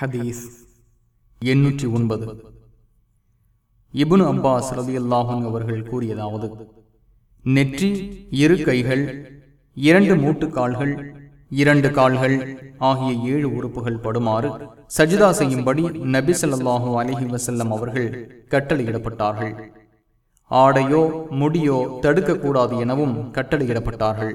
ஹதீஸ் எண்ணூற்றி ஒன்பது. இபுன் அப்பாஸ் ரதியல்லாஹன் அவர்கள் கூறியதாவது நெற்றி இரு கைகள் இரண்டு மூட்டுக்கால்கள் இரண்டு கால்கள் ஆகிய ஏழு உறுப்புகள் படுமாறு சஜிதா செய்யும்படி நபி ஸல்லல்லாஹு அலஹி வசல்லம் அவர்கள் கட்டளையிடப்பட்டார்கள். ஆடையோ முடியோ தடுக்கக்கூடாது எனவும் கட்டளையிடப்பட்டார்கள்.